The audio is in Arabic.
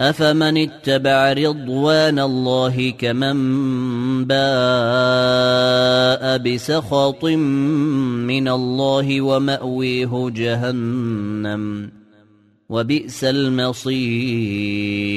أفمن اتبع رضوان الله كمن باء بسخط من الله ومأويه جهنم وبئس المصير.